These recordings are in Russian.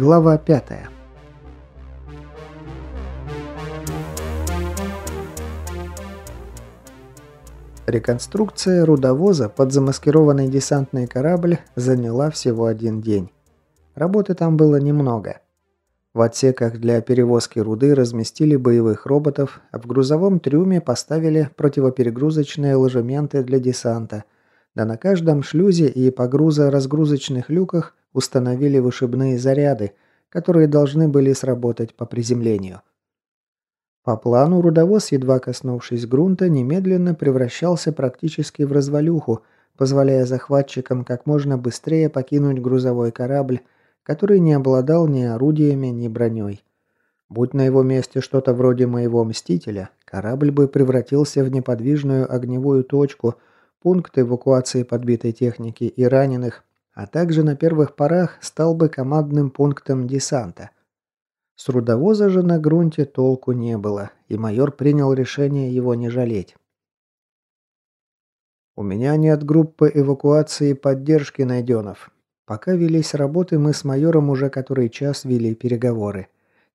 Глава 5. Реконструкция рудовоза под замаскированный десантный корабль заняла всего один день. Работы там было немного. В отсеках для перевозки руды разместили боевых роботов, а в грузовом трюме поставили противоперегрузочные ложементы для десанта, да на каждом шлюзе и погрузо-разгрузочных люках установили вышибные заряды, которые должны были сработать по приземлению. По плану рудовоз, едва коснувшись грунта, немедленно превращался практически в развалюху, позволяя захватчикам как можно быстрее покинуть грузовой корабль, который не обладал ни орудиями, ни броней. Будь на его месте что-то вроде моего «Мстителя», корабль бы превратился в неподвижную огневую точку, пункт эвакуации подбитой техники и раненых, а также на первых порах стал бы командным пунктом десанта. С рудовоза же на грунте толку не было, и майор принял решение его не жалеть. «У меня нет группы эвакуации и поддержки найденов. Пока велись работы, мы с майором уже который час вели переговоры.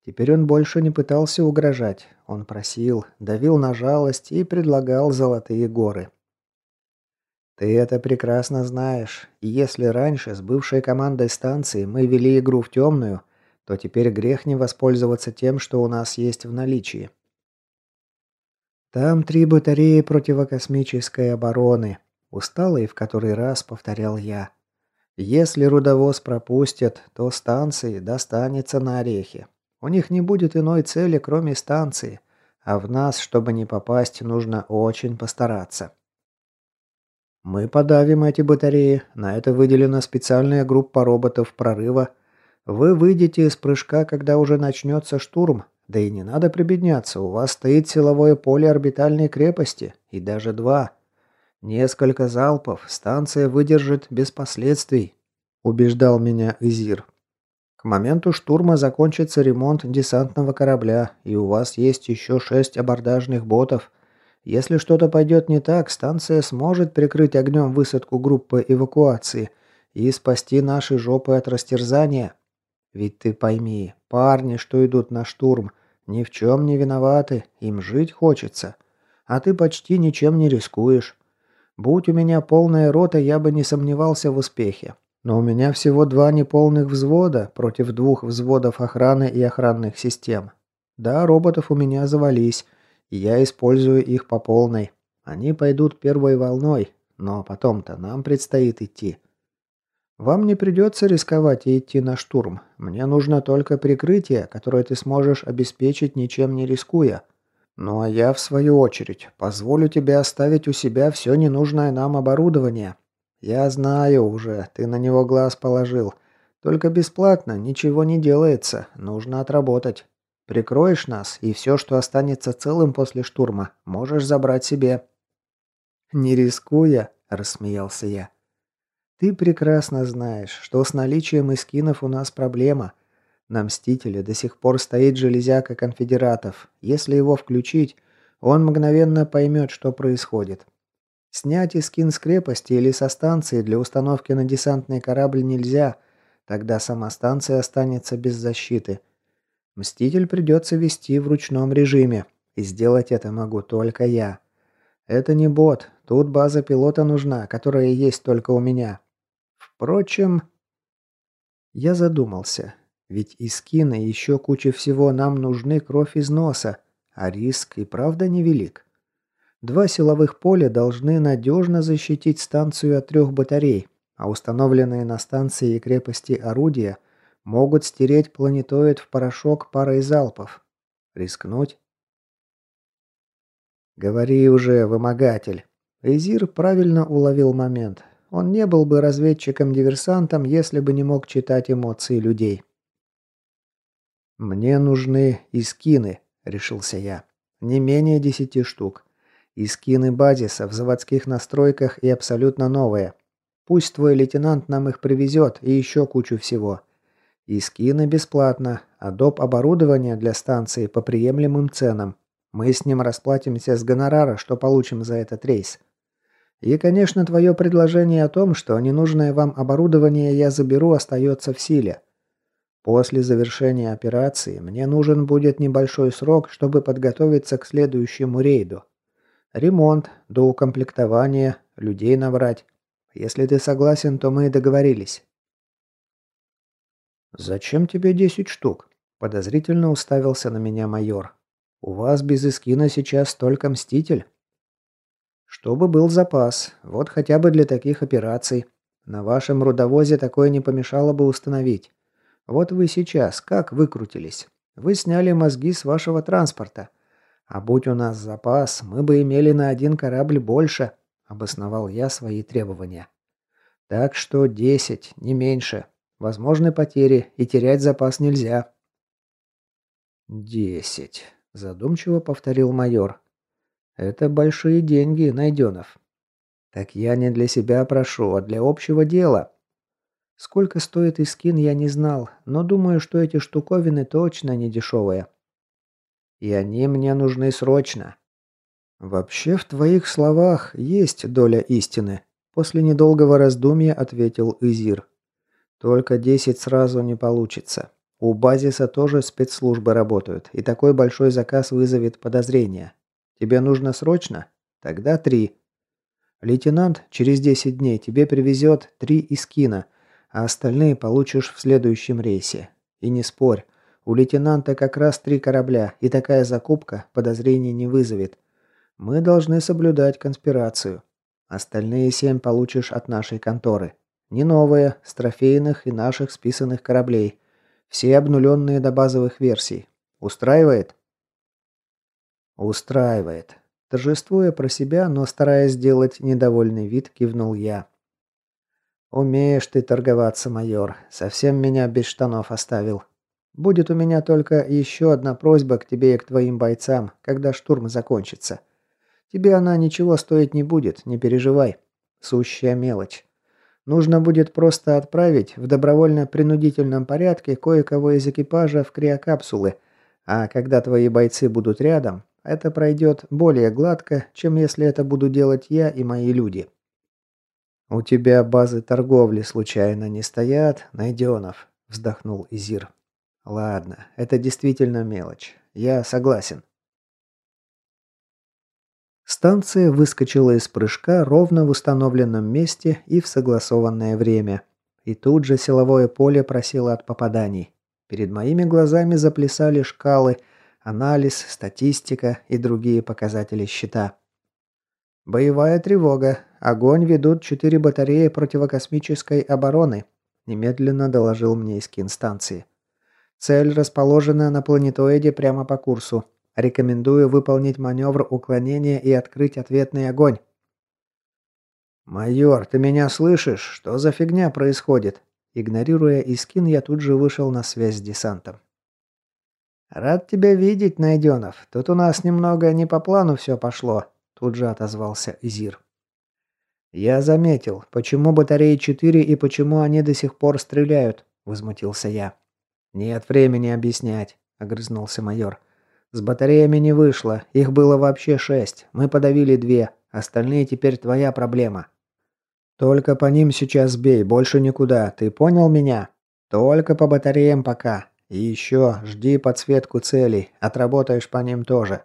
Теперь он больше не пытался угрожать. Он просил, давил на жалость и предлагал золотые горы. Ты это прекрасно знаешь. Если раньше с бывшей командой станции мы вели игру в темную, то теперь грех не воспользоваться тем, что у нас есть в наличии. Там три батареи противокосмической обороны. Усталый в который раз повторял я. Если рудовоз пропустят, то станции достанется на орехи. У них не будет иной цели, кроме станции. А в нас, чтобы не попасть, нужно очень постараться. Мы подавим эти батареи. На это выделена специальная группа роботов прорыва. Вы выйдете из прыжка, когда уже начнется штурм. Да и не надо прибедняться, у вас стоит силовое поле орбитальной крепости. И даже два. Несколько залпов станция выдержит без последствий. Убеждал меня Изир. К моменту штурма закончится ремонт десантного корабля, и у вас есть еще шесть абордажных ботов – если что-то пойдет не так, станция сможет прикрыть огнем высадку группы эвакуации и спасти наши жопы от растерзания. Ведь ты пойми, парни, что идут на штурм, ни в чем не виноваты, им жить хочется. А ты почти ничем не рискуешь. Будь у меня полная рота, я бы не сомневался в успехе. Но у меня всего два неполных взвода против двух взводов охраны и охранных систем. Да, роботов у меня завались, и я использую их по полной. Они пойдут первой волной, но потом-то нам предстоит идти. Вам не придется рисковать и идти на штурм. Мне нужно только прикрытие, которое ты сможешь обеспечить, ничем не рискуя. Ну а я, в свою очередь, позволю тебе оставить у себя все ненужное нам оборудование. Я знаю уже, ты на него глаз положил. Только бесплатно ничего не делается, нужно отработать. Прикроешь нас, и все, что останется целым после штурма, можешь забрать себе». «Не рискуя», – рассмеялся я. «Ты прекрасно знаешь, что с наличием эскинов у нас проблема. На Мстителе до сих пор стоит железяка конфедератов. Если его включить, он мгновенно поймет, что происходит. Снять эскин с крепости или со станции для установки на десантный корабль нельзя, тогда сама станция останется без защиты». Мститель придется вести в ручном режиме, и сделать это могу только я. Это не бот, тут база пилота нужна, которая есть только у меня. Впрочем, я задумался, ведь и скины, и еще куча всего нам нужны кровь из носа, а риск и правда невелик. Два силовых поля должны надежно защитить станцию от трех батарей, а установленные на станции и крепости орудия Могут стереть планетоид в порошок парой залпов. Рискнуть? Говори уже, вымогатель. Эзир правильно уловил момент. Он не был бы разведчиком-диверсантом, если бы не мог читать эмоции людей. «Мне нужны искины», — решился я. «Не менее десяти штук. Искины базиса в заводских настройках и абсолютно новые. Пусть твой лейтенант нам их привезет и еще кучу всего. И скины бесплатно, а доп. оборудование для станции по приемлемым ценам. Мы с ним расплатимся с гонорара, что получим за этот рейс. И, конечно, твое предложение о том, что ненужное вам оборудование я заберу, остается в силе. После завершения операции мне нужен будет небольшой срок, чтобы подготовиться к следующему рейду. Ремонт, доукомплектование, людей набрать. Если ты согласен, то мы договорились. «Зачем тебе десять штук?» – подозрительно уставился на меня майор. «У вас без Искина сейчас только Мститель». «Чтобы был запас, вот хотя бы для таких операций. На вашем рудовозе такое не помешало бы установить. Вот вы сейчас как выкрутились? Вы сняли мозги с вашего транспорта. А будь у нас запас, мы бы имели на один корабль больше, обосновал я свои требования. Так что десять, не меньше. Возможны потери, и терять запас нельзя. «Десять», – задумчиво повторил майор. «Это большие деньги, Найденов». «Так я не для себя прошу, а для общего дела. Сколько стоит Искин, я не знал, но думаю, что эти штуковины точно не дешевые. И они мне нужны срочно. Вообще в твоих словах есть доля истины, после недолгого раздумья ответил Изир. Только десять сразу не получится. У базиса тоже спецслужбы работают, и такой большой заказ вызовет подозрения. Тебе нужно срочно? Тогда три. Лейтенант через десять дней тебе привезет три искина – а остальные получишь в следующем рейсе. И не спорь, у лейтенанта как раз три корабля, и такая закупка подозрений не вызовет. Мы должны соблюдать конспирацию. Остальные семь получишь от нашей конторы. Не новые, с трофейных и наших списанных кораблей. Все обнуленные до базовых версий. Устраивает? Устраивает. Торжествуя про себя, но стараясь сделать недовольный вид, кивнул я. «Умеешь ты торговаться, майор. Совсем меня без штанов оставил. Будет у меня только еще одна просьба к тебе и к твоим бойцам, когда штурм закончится. Тебе она ничего стоить не будет, не переживай. Сущая мелочь. Нужно будет просто отправить в добровольно-принудительном порядке кое-кого из экипажа в криокапсулы, а когда твои бойцы будут рядом, это пройдет более гладко, чем если это буду делать я и мои люди». «У тебя базы торговли случайно не стоят, Найденов?» – вздохнул Изир. «Ладно, это действительно мелочь. Я согласен». Станция выскочила из прыжка ровно в установленном месте и в согласованное время. И тут же силовое поле просило от попаданий. Перед моими глазами заплясали шкалы, анализ, статистика и другие показатели счета. «Боевая тревога. Огонь ведут четыре батареи противокосмической обороны», немедленно доложил мне Искин станции. «Цель расположена на планетоиде прямо по курсу. Рекомендую выполнить маневр уклонения и открыть ответный огонь». «Майор, ты меня слышишь? Что за фигня происходит?» Игнорируя Искин, я тут же вышел на связь с десантом. «Рад тебя видеть, Найденов. Тут у нас немного не по плану все пошло», Тут же отозвался Изир. «Я заметил, почему батареи 4 и почему они до сих пор стреляют?» – возмутился я. «Нет времени объяснять», – огрызнулся майор. «С батареями не вышло, их было вообще шесть, мы подавили две, остальные теперь твоя проблема». «Только по ним сейчас бей, больше никуда, ты понял меня? Только по батареям пока. И еще жди подсветку целей, отработаешь по ним тоже».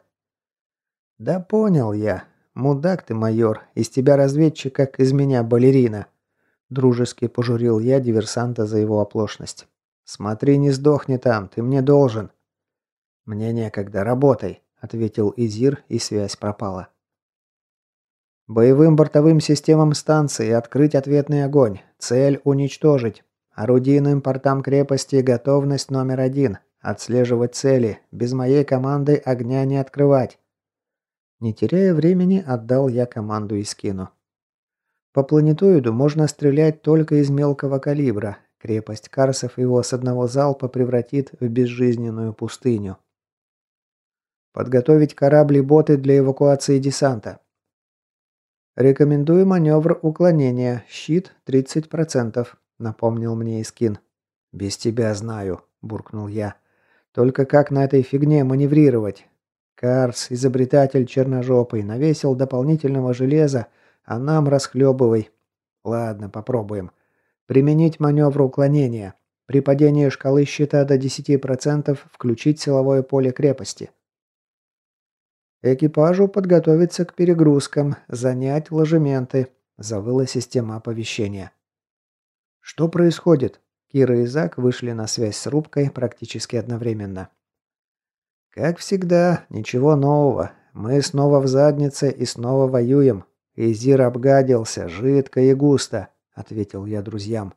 «Да понял я. Мудак ты, майор. Из тебя разведчик, как из меня балерина». Дружески пожурил я диверсанта за его оплошность. «Смотри, не сдохни там, ты мне должен». «Мне некогда, работай», — ответил Изир, и связь пропала. «Боевым бортовым системам станции открыть ответный огонь. Цель — уничтожить. Орудийным портам крепости готовность номер один. Отслеживать цели. Без моей команды огня не открывать. Не теряя времени, отдал я команду Искину. По планетоиду можно стрелять только из мелкого калибра. Крепость Карсов его с одного залпа превратит в безжизненную пустыню. Подготовить корабли-боты для эвакуации десанта. Рекомендую маневр уклонения. Щит 30%, напомнил мне Искин. Без тебя знаю, буркнул я. Только как на этой фигне маневрировать? Карс, изобретатель черножопый, навесил дополнительного железа, а нам расхлебывай. Ладно, попробуем. Применить маневр уклонения. При падении шкалы щита до 10% включить силовое поле крепости. Экипажу подготовиться к перегрузкам, занять ложементы, завыла система оповещения. Что происходит? Кира и Зак вышли на связь с рубкой практически одновременно. Как всегда, ничего нового. Мы снова в заднице и снова воюем. Изир обгадился, жидко и густо, ответил я друзьям.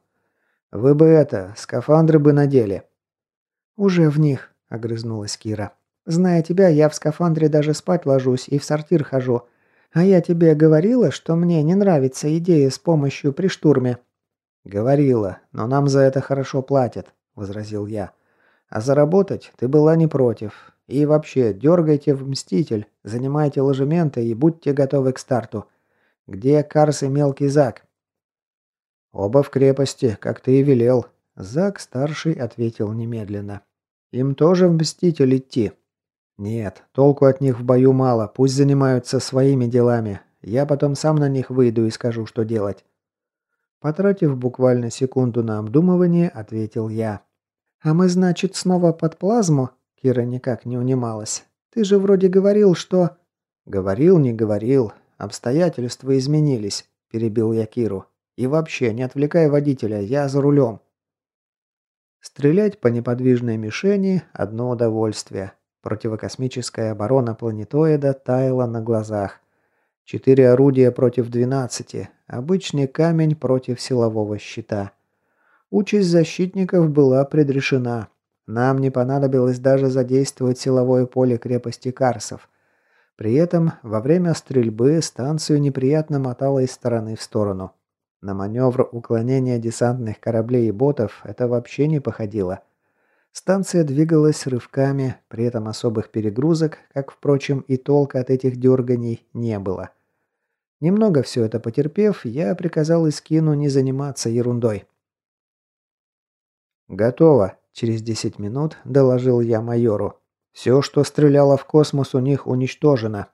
Вы бы это, скафандры бы надели. Уже в них, огрызнулась Кира. Зная тебя, я в скафандре даже спать ложусь и в сортир хожу. А я тебе говорила, что мне не нравится идея с помощью при штурме. Говорила, но нам за это хорошо платят, возразил я. А заработать ты была не против. И вообще, дергайте в Мститель, занимайте ложементы и будьте готовы к старту. Где Карс и мелкий Зак? «Оба в крепости, как ты и велел», — Зак-старший ответил немедленно. «Им тоже в Мститель идти?» «Нет, толку от них в бою мало, пусть занимаются своими делами. Я потом сам на них выйду и скажу, что делать». Потратив буквально секунду на обдумывание, ответил я. «А мы, значит, снова под плазму?» Кира никак не унималась. «Ты же вроде говорил, что...» «Говорил, не говорил. Обстоятельства изменились», – перебил я Киру. И вообще, не отвлекай водителя, я за рулем. Стрелять по неподвижной мишени – одно удовольствие. Противокосмическая оборона планетоида таяла на глазах. Четыре орудия против двенадцати. Обычный камень против силового щита. Участь защитников была предрешена. Нам не понадобилось даже задействовать силовое поле крепости Карсов. При этом во время стрельбы станцию неприятно мотало из стороны в сторону. На маневр уклонения десантных кораблей и ботов это вообще не походило. Станция двигалась рывками, при этом особых перегрузок, как, впрочем, и толка от этих дерганий не было. Немного все это потерпев, я приказал Искину не заниматься ерундой. «Готово», — через 10 минут доложил я майору. «Все, что стреляло в космос, у них уничтожено».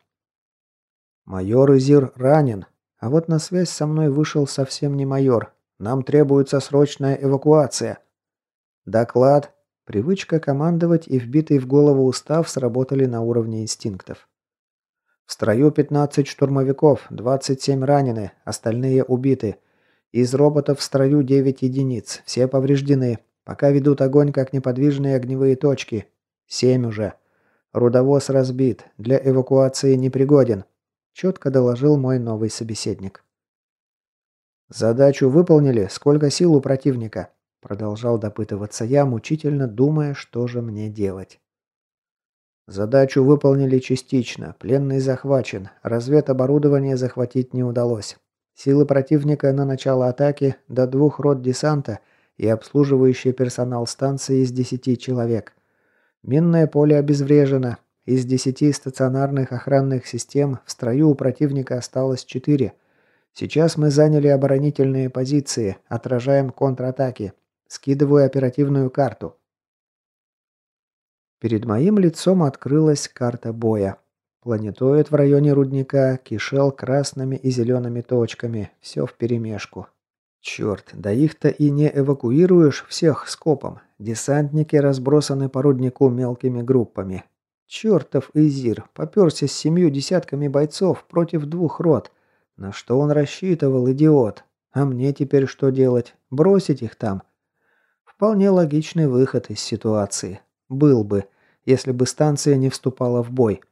«Майор Изир ранен», а вот на связь со мной вышел совсем не майор. Нам требуется срочная эвакуация. Доклад. Привычка командовать и вбитый в голову устав сработали на уровне инстинктов. В строю 15 штурмовиков, 27 ранены, остальные убиты. Из роботов в строю 9 единиц, все повреждены. Пока ведут огонь как неподвижные огневые точки. 7 уже. Рудовоз разбит, для эвакуации непригоден четко доложил мой новый собеседник. «Задачу выполнили? Сколько сил у противника?» Продолжал допытываться я, мучительно думая, что же мне делать. Задачу выполнили частично. Пленный захвачен. Разведоборудование захватить не удалось. Силы противника на начало атаки до двух рот десанта и обслуживающий персонал станции из десяти человек. Минное поле обезврежено. Из десяти стационарных охранных систем в строю у противника осталось четыре. Сейчас мы заняли оборонительные позиции, отражаем контратаки. Скидываю оперативную карту. Перед моим лицом открылась карта боя. Планетоид в районе рудника кишел красными и зелеными точками, все вперемешку. Черт, да их-то и не эвакуируешь всех скопом. Десантники разбросаны по руднику мелкими группами. Чертов Изир поперся с семью десятками бойцов против двух рот. На что он рассчитывал, идиот? А мне теперь что делать? Бросить их там? Вполне логичный выход из ситуации. Был бы, если бы станция не вступала в бой.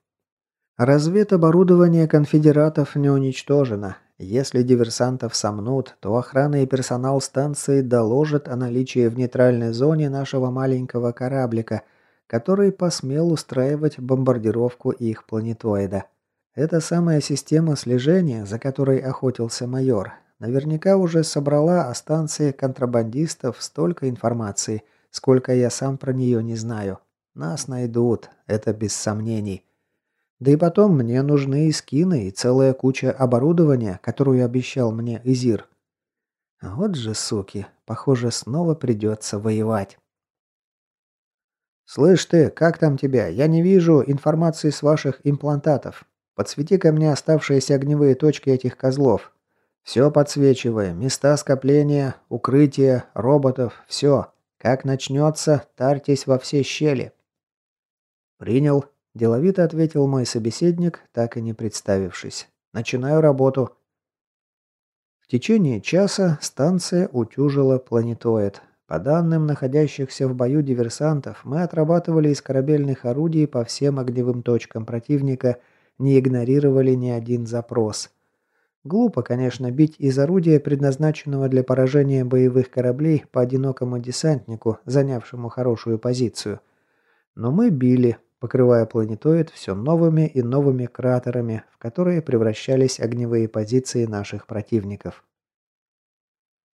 Разведоборудование конфедератов не уничтожено. Если диверсантов сомнут, то охрана и персонал станции доложат о наличии в нейтральной зоне нашего маленького кораблика – который посмел устраивать бомбардировку их планетоида. Эта самая система слежения, за которой охотился майор, наверняка уже собрала о станции контрабандистов столько информации, сколько я сам про нее не знаю. Нас найдут, это без сомнений. Да и потом мне нужны и скины, и целая куча оборудования, которую обещал мне Изир. Вот же суки, похоже, снова придется воевать. «Слышь ты, как там тебя? Я не вижу информации с ваших имплантатов. подсвети ко мне оставшиеся огневые точки этих козлов. Все подсвечивай. Места скопления, укрытия, роботов. Все. Как начнется, тарьтесь во все щели». «Принял», – деловито ответил мой собеседник, так и не представившись. «Начинаю работу». В течение часа станция утюжила планетоид. По данным находящихся в бою диверсантов, мы отрабатывали из корабельных орудий по всем огневым точкам противника, не игнорировали ни один запрос. Глупо, конечно, бить из орудия, предназначенного для поражения боевых кораблей по одинокому десантнику, занявшему хорошую позицию. Но мы били, покрывая планетоид все новыми и новыми кратерами, в которые превращались огневые позиции наших противников.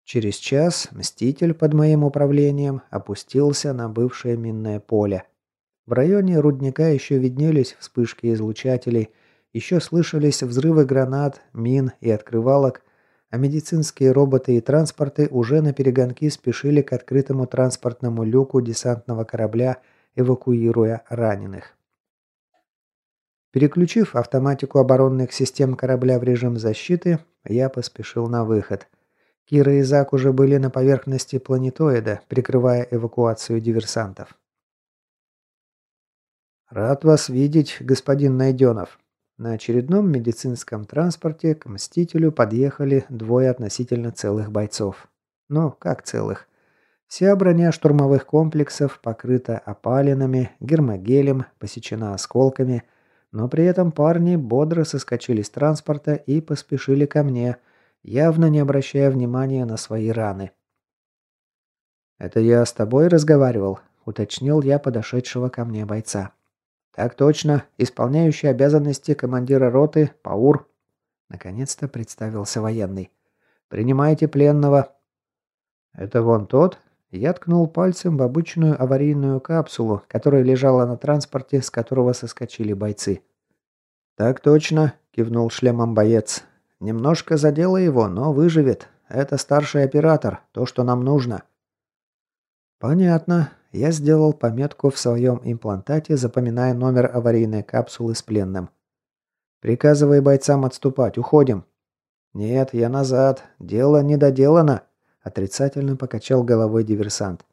Через час Мститель под моим управлением опустился на бывшее минное поле. В районе рудника еще виднелись вспышки излучателей, еще слышались взрывы гранат, мин и открывалок, а медицинские роботы и транспорты уже на перегонки спешили к открытому транспортному люку десантного корабля, эвакуируя раненых. Переключив автоматику оборонных систем корабля в режим защиты, я поспешил на выход – Кира и Зак уже были на поверхности планетоида, прикрывая эвакуацию диверсантов. «Рад вас видеть, господин Найденов». На очередном медицинском транспорте к Мстителю подъехали двое относительно целых бойцов. Ну, как целых? Вся броня штурмовых комплексов покрыта опалинами, гермогелем, посечена осколками, но при этом парни бодро соскочили с транспорта и поспешили ко мне – явно не обращая внимания на свои раны. «Это я с тобой разговаривал?» – уточнил я подошедшего ко мне бойца. «Так точно, исполняющий обязанности командира роты Паур». Наконец-то представился военный. «Принимайте пленного». «Это вон тот?» Я ткнул пальцем в обычную аварийную капсулу, которая лежала на транспорте, с которого соскочили бойцы. «Так точно», – кивнул шлемом боец. Немножко задело его, но выживет. Это старший оператор, то, что нам нужно. Понятно. Я сделал пометку в своем имплантате, запоминая номер аварийной капсулы с пленным. Приказывай бойцам отступать, уходим. Нет, я назад. Дело не доделано, отрицательно покачал головой диверсант.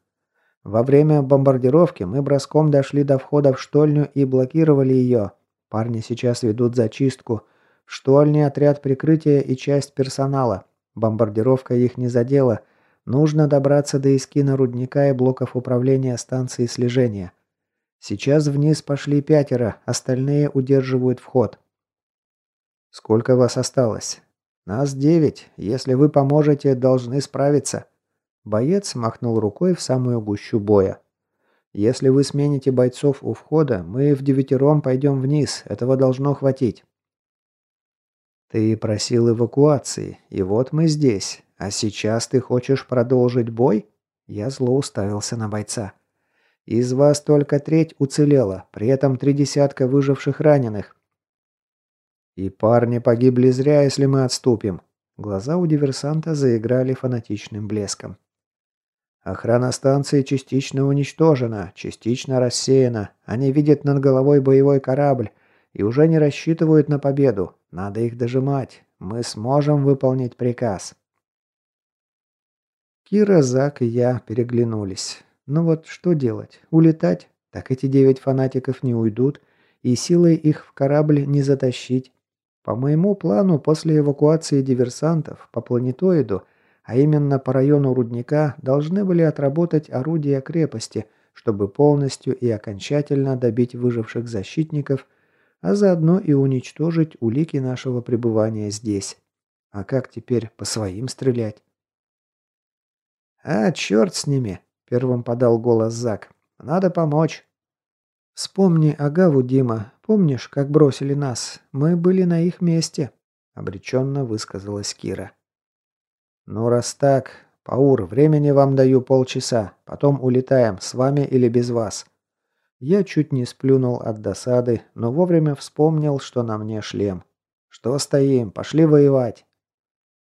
Во время бомбардировки мы броском дошли до входа в штольню и блокировали ее. Парни сейчас ведут зачистку. Штольни, отряд прикрытия и часть персонала. Бомбардировка их не задела. Нужно добраться до эскина рудника и блоков управления станции слежения. Сейчас вниз пошли пятеро, остальные удерживают вход. Сколько вас осталось? Нас девять. Если вы поможете, должны справиться. Боец махнул рукой в самую гущу боя. Если вы смените бойцов у входа, мы в девятером пойдем вниз. Этого должно хватить. «Ты просил эвакуации, и вот мы здесь. А сейчас ты хочешь продолжить бой?» Я зло уставился на бойца. «Из вас только треть уцелела, при этом три десятка выживших раненых». «И парни погибли зря, если мы отступим». Глаза у диверсанта заиграли фанатичным блеском. Охрана станции частично уничтожена, частично рассеяна. Они видят над головой боевой корабль и уже не рассчитывают на победу. Надо их дожимать. Мы сможем выполнить приказ. Кира, Зак и я переглянулись. Ну вот что делать? Улетать? Так эти девять фанатиков не уйдут, и силой их в корабль не затащить. По моему плану, после эвакуации диверсантов по планетоиду, а именно по району рудника, должны были отработать орудия крепости, чтобы полностью и окончательно добить выживших защитников – а заодно и уничтожить улики нашего пребывания здесь. А как теперь по своим стрелять? «А, черт с ними!» – первым подал голос Зак. «Надо помочь!» «Вспомни Агаву, Дима. Помнишь, как бросили нас? Мы были на их месте», – обреченно высказалась Кира. «Ну, раз так, Паур, времени вам даю полчаса. Потом улетаем, с вами или без вас. Я чуть не сплюнул от досады, но вовремя вспомнил, что на мне шлем. «Что стоим? Пошли воевать!»